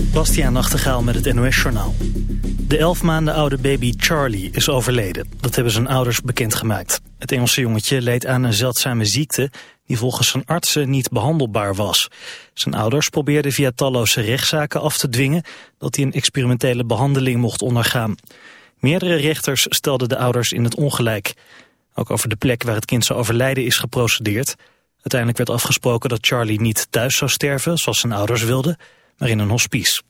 Bastiaan Nachtegaal met het NOS-journaal. De elf maanden oude baby Charlie is overleden. Dat hebben zijn ouders bekendgemaakt. Het Engelse jongetje leed aan een zeldzame ziekte... die volgens zijn artsen niet behandelbaar was. Zijn ouders probeerden via talloze rechtszaken af te dwingen... dat hij een experimentele behandeling mocht ondergaan. Meerdere rechters stelden de ouders in het ongelijk. Ook over de plek waar het kind zou overlijden is geprocedeerd. Uiteindelijk werd afgesproken dat Charlie niet thuis zou sterven... zoals zijn ouders wilden maar in een hospice.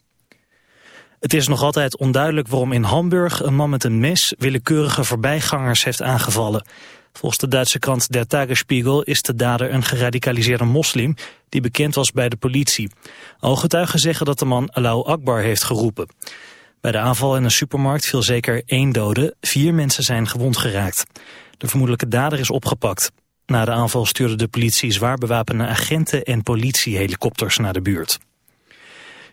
Het is nog altijd onduidelijk waarom in Hamburg een man met een mes willekeurige voorbijgangers heeft aangevallen. Volgens de Duitse krant Der Tagesspiegel is de dader een geradicaliseerde moslim die bekend was bij de politie. Ooggetuigen zeggen dat de man Allahu Akbar heeft geroepen. Bij de aanval in een supermarkt viel zeker één dode, vier mensen zijn gewond geraakt. De vermoedelijke dader is opgepakt. Na de aanval stuurde de politie zwaar bewapende agenten en politiehelikopters naar de buurt.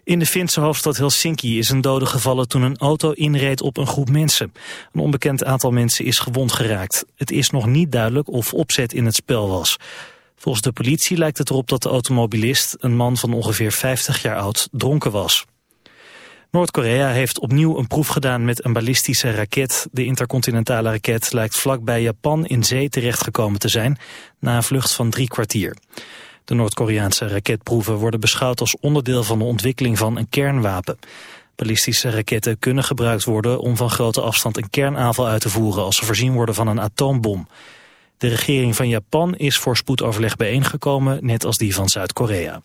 In de Finse hoofdstad Helsinki is een dode gevallen toen een auto inreed op een groep mensen. Een onbekend aantal mensen is gewond geraakt. Het is nog niet duidelijk of opzet in het spel was. Volgens de politie lijkt het erop dat de automobilist, een man van ongeveer 50 jaar oud, dronken was. Noord-Korea heeft opnieuw een proef gedaan met een ballistische raket. De intercontinentale raket lijkt vlakbij Japan in zee terechtgekomen te zijn... na een vlucht van drie kwartier. De Noord-Koreaanse raketproeven worden beschouwd als onderdeel van de ontwikkeling van een kernwapen. Ballistische raketten kunnen gebruikt worden om van grote afstand een kernaanval uit te voeren als ze voorzien worden van een atoombom. De regering van Japan is voor spoedoverleg bijeengekomen, net als die van Zuid-Korea.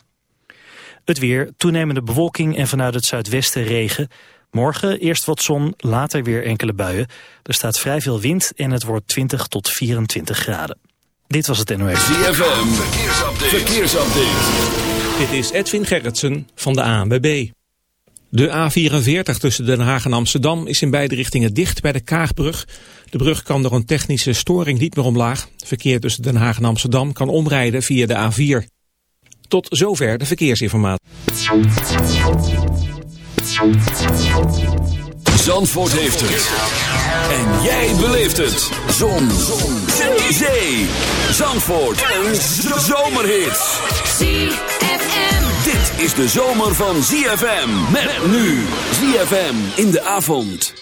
Het weer, toenemende bewolking en vanuit het zuidwesten regen. Morgen eerst wat zon, later weer enkele buien. Er staat vrij veel wind en het wordt 20 tot 24 graden. Dit was het NOS. ZFM, verkeersupdate. verkeersupdate. Dit is Edwin Gerritsen van de ANWB. De A44 tussen Den Haag en Amsterdam is in beide richtingen dicht bij de Kaagbrug. De brug kan door een technische storing niet meer omlaag. Verkeer tussen Den Haag en Amsterdam kan omrijden via de A4. Tot zover de verkeersinformatie. Zandvoort heeft het. En jij beleeft het. Zon. Zon. Zee. Zandvoort. Een zomerhit. ZFM. Dit is de zomer van ZFM. Met nu. ZFM in de avond.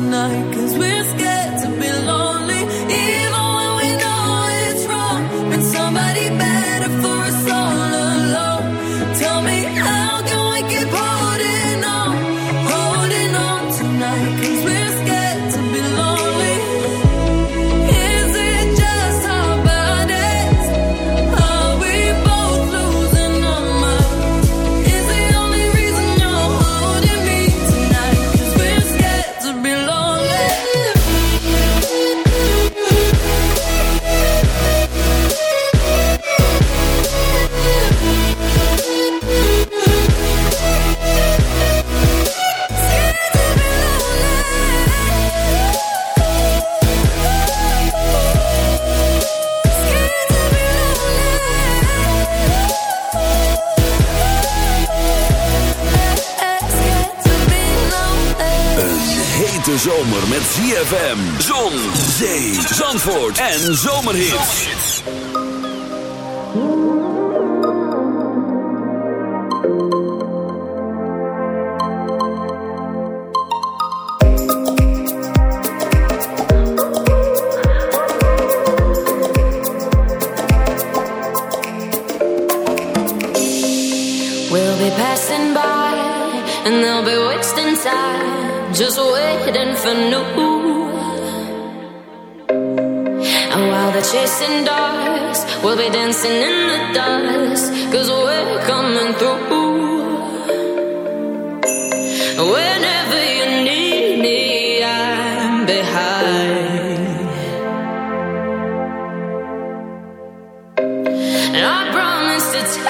tonight, cause we're en zomerhits. We'll be passing by and they'll be wasting time just waiting for new chasing dogs. We'll be dancing in the dust. Cause we're coming through. Whenever you need me, I'm behind. And I promise to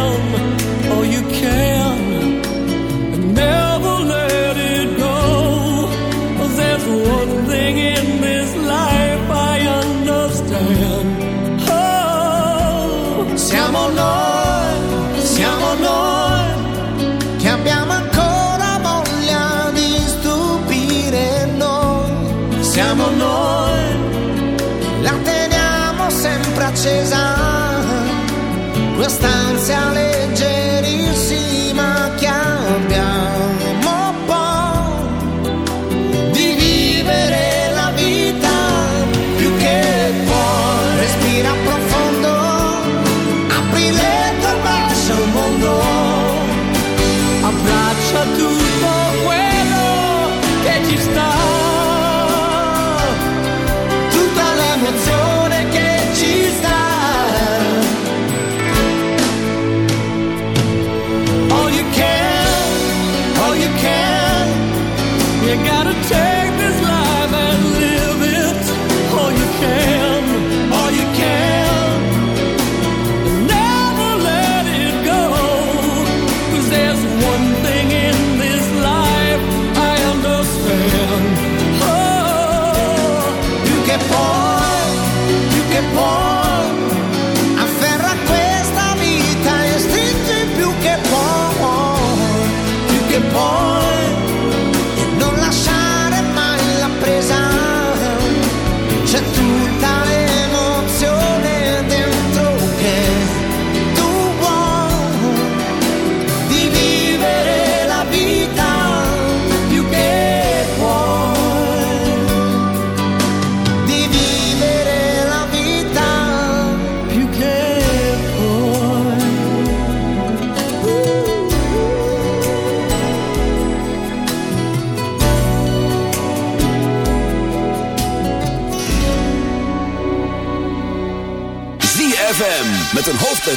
I'm on.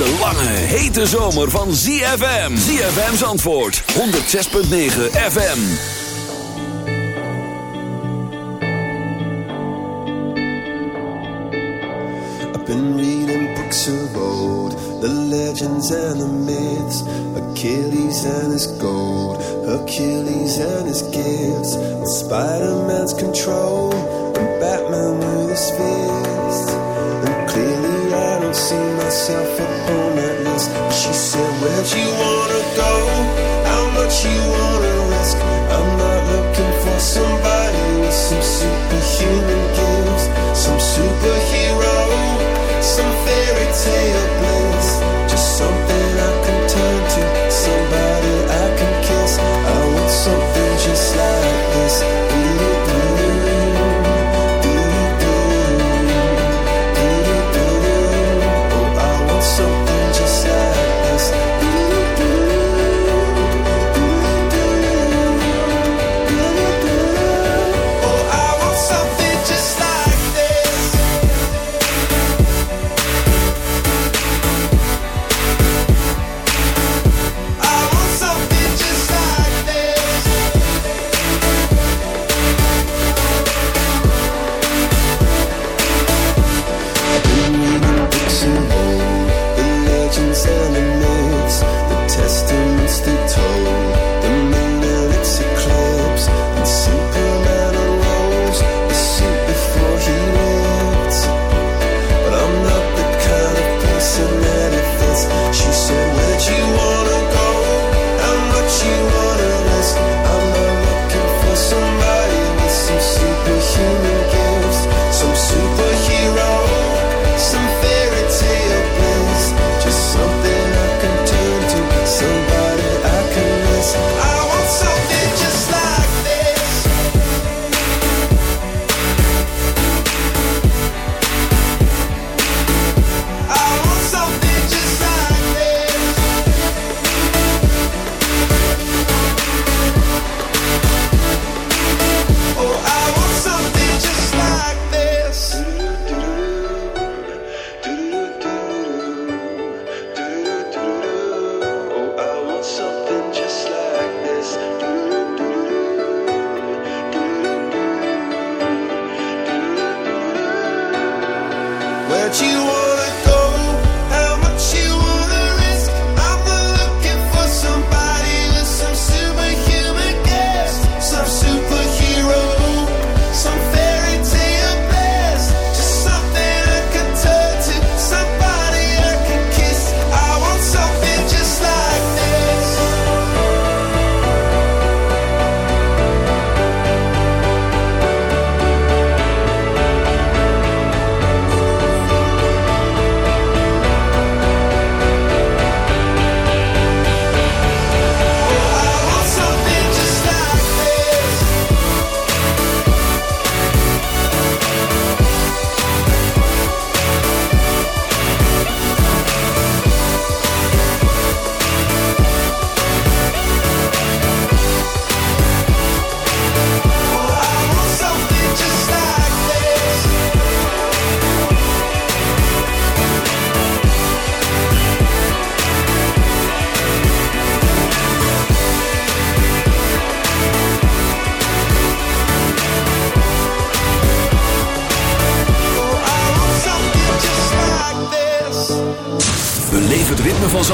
de lange, hete zomer van ZFM. ZFM's antwoord, 106.9 FM. I've been reading books of old, the legends and the myths. Achilles and his gold, Hercules.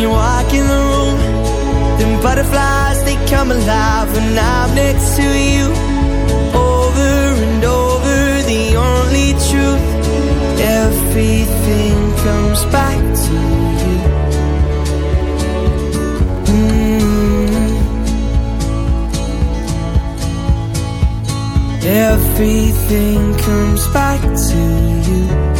you walk in the room. Them butterflies, they come alive when I'm next to you. Over and over, the only truth. Everything comes back to you. Mm. Everything comes back to you.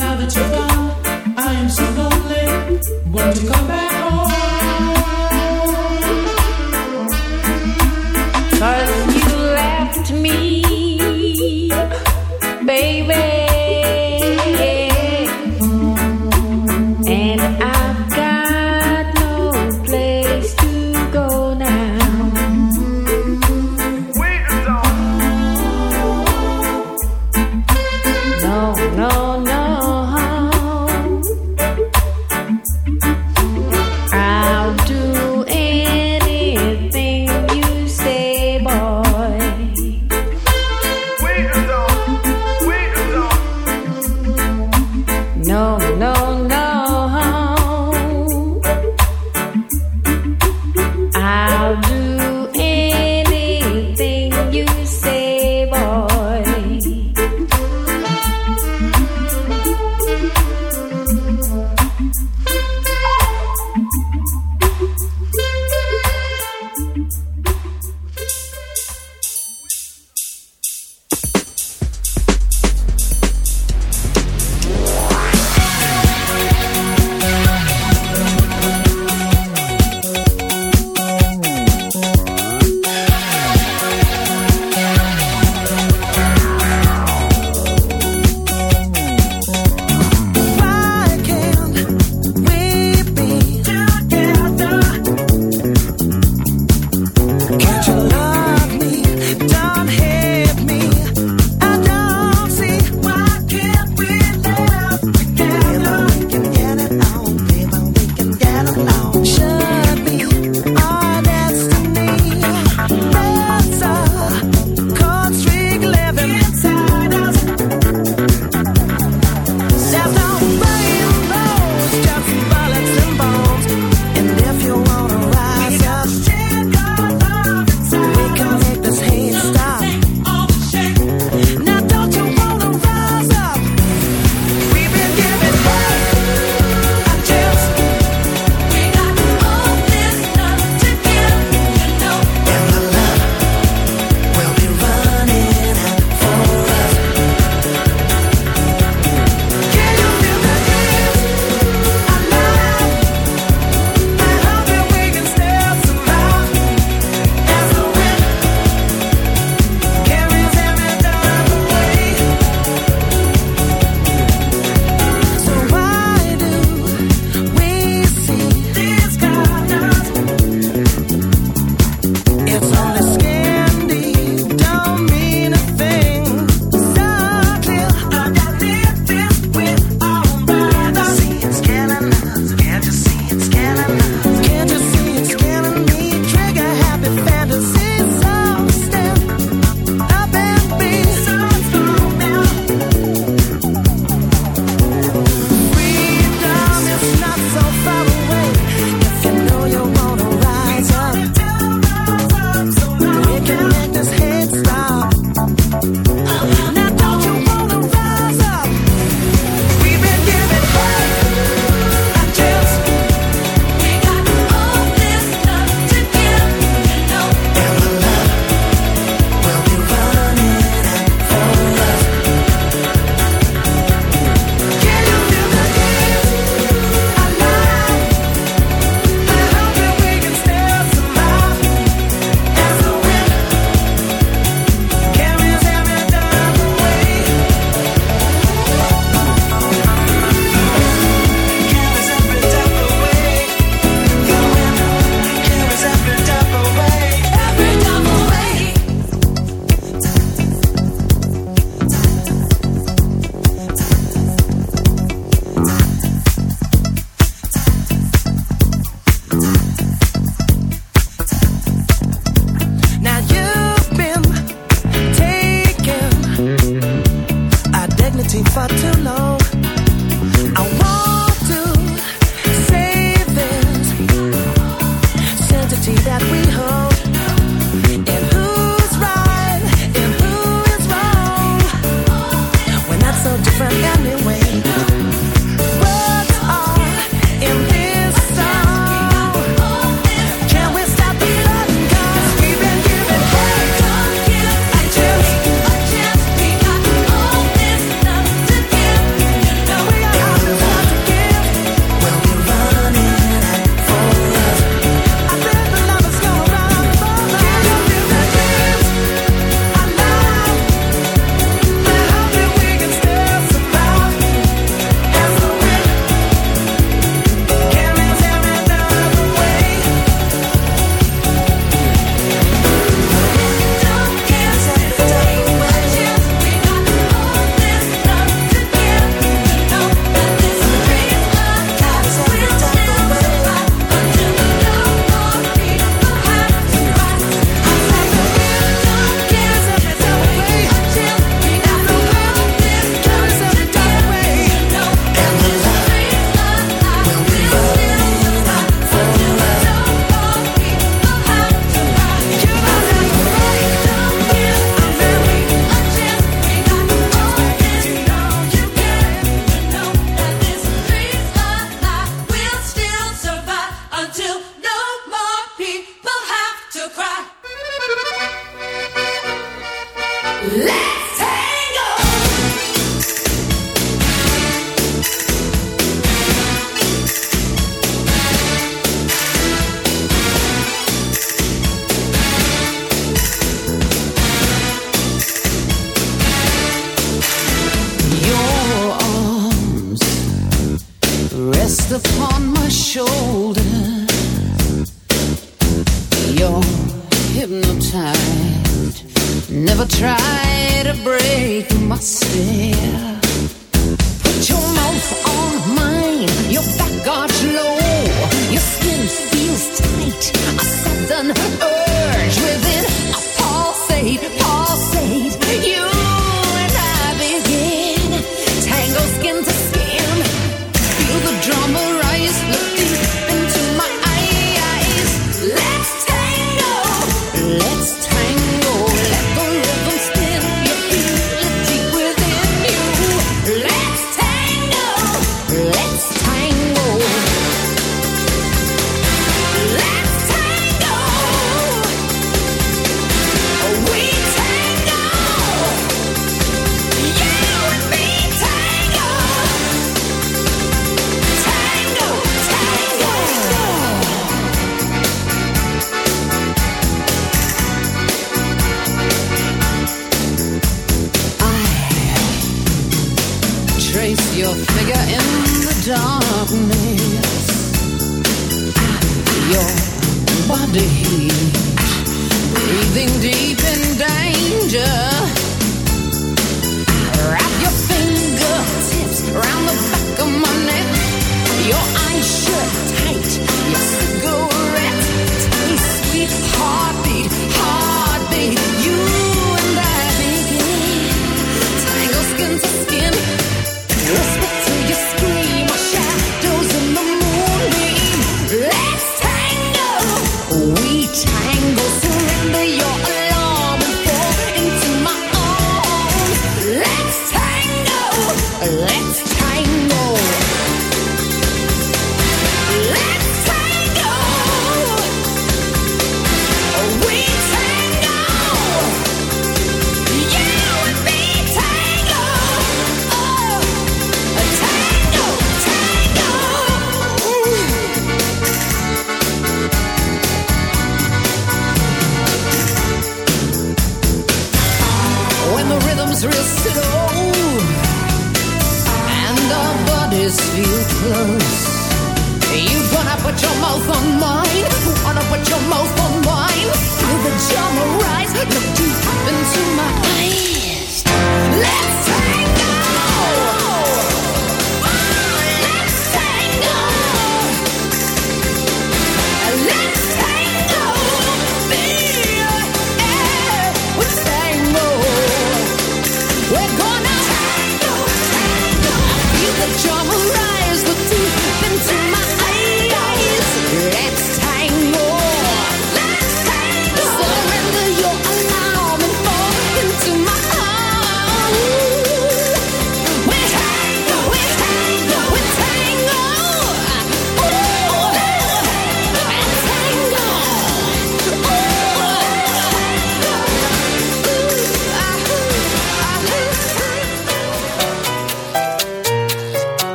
now that you're gone, I am so lonely. Won't you come?